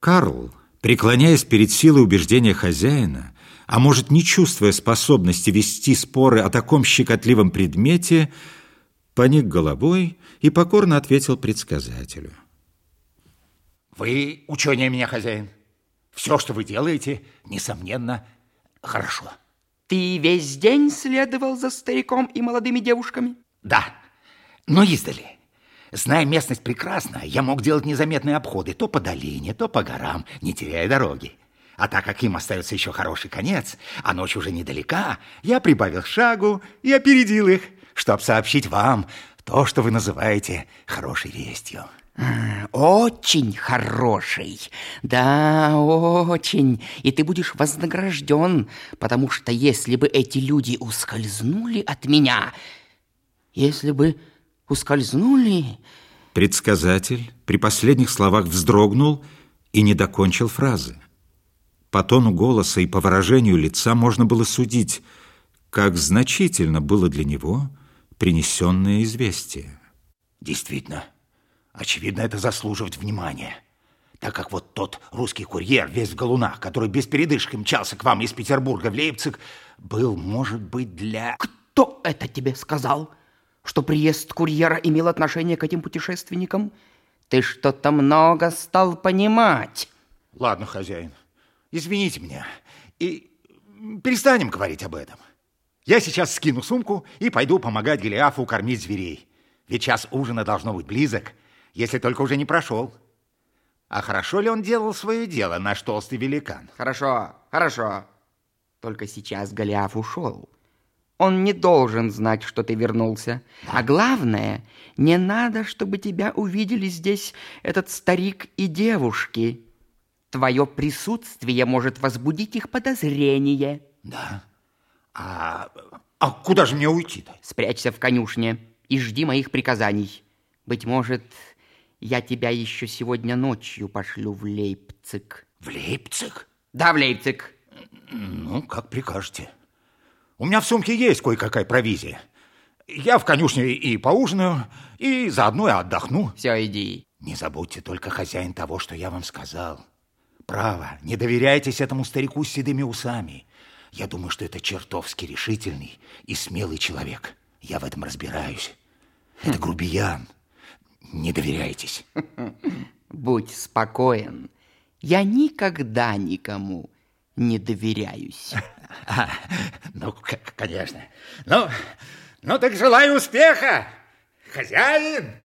Карл, преклоняясь перед силой убеждения хозяина, а может, не чувствуя способности вести споры о таком щекотливом предмете, поник головой и покорно ответил предсказателю. Вы ученые меня, хозяин. Все, что вы делаете, несомненно, хорошо. Ты весь день следовал за стариком и молодыми девушками? Да, но издали. Зная местность прекрасно, я мог делать незаметные обходы то по долине, то по горам, не теряя дороги. А так как им остается еще хороший конец, а ночь уже недалека, я прибавил шагу и опередил их, чтобы сообщить вам то, что вы называете хорошей вестью. Очень хороший. Да, очень. И ты будешь вознагражден, потому что если бы эти люди ускользнули от меня, если бы ускользнули... Предсказатель при последних словах вздрогнул и не докончил фразы. По тону голоса и по выражению лица можно было судить, как значительно было для него принесенное известие. Действительно, очевидно, это заслуживает внимания, так как вот тот русский курьер, весь в галунах, который без передышки мчался к вам из Петербурга в Лейпциг, был, может быть, для... Кто это тебе сказал? Что приезд курьера имел отношение к этим путешественникам? Ты что-то много стал понимать. Ладно, хозяин, извините меня. И перестанем говорить об этом. Я сейчас скину сумку и пойду помогать Голиафу кормить зверей. Ведь час ужина должно быть близок, если только уже не прошел. А хорошо ли он делал свое дело, наш толстый великан? Хорошо, хорошо. Только сейчас Голиаф ушел. Он не должен знать, что ты вернулся. А главное, не надо, чтобы тебя увидели здесь этот старик и девушки. Твое присутствие может возбудить их подозрение. Да? А, а куда же мне уйти-то? Спрячься в конюшне и жди моих приказаний. Быть может, я тебя еще сегодня ночью пошлю в Лейпциг. В Лейпциг? Да, в Лейпциг. Ну, как прикажете. У меня в сумке есть кое-какая провизия. Я в конюшне и поужинаю, и заодно и отдохну. Все, иди. Не забудьте только, хозяин, того, что я вам сказал. Право, не доверяйтесь этому старику с седыми усами. Я думаю, что это чертовски решительный и смелый человек. Я в этом разбираюсь. Это хм. грубиян. Не доверяйтесь. Будь спокоен. Я никогда никому не доверяюсь. ну, конечно. Ну, ну так желаю успеха, хозяин!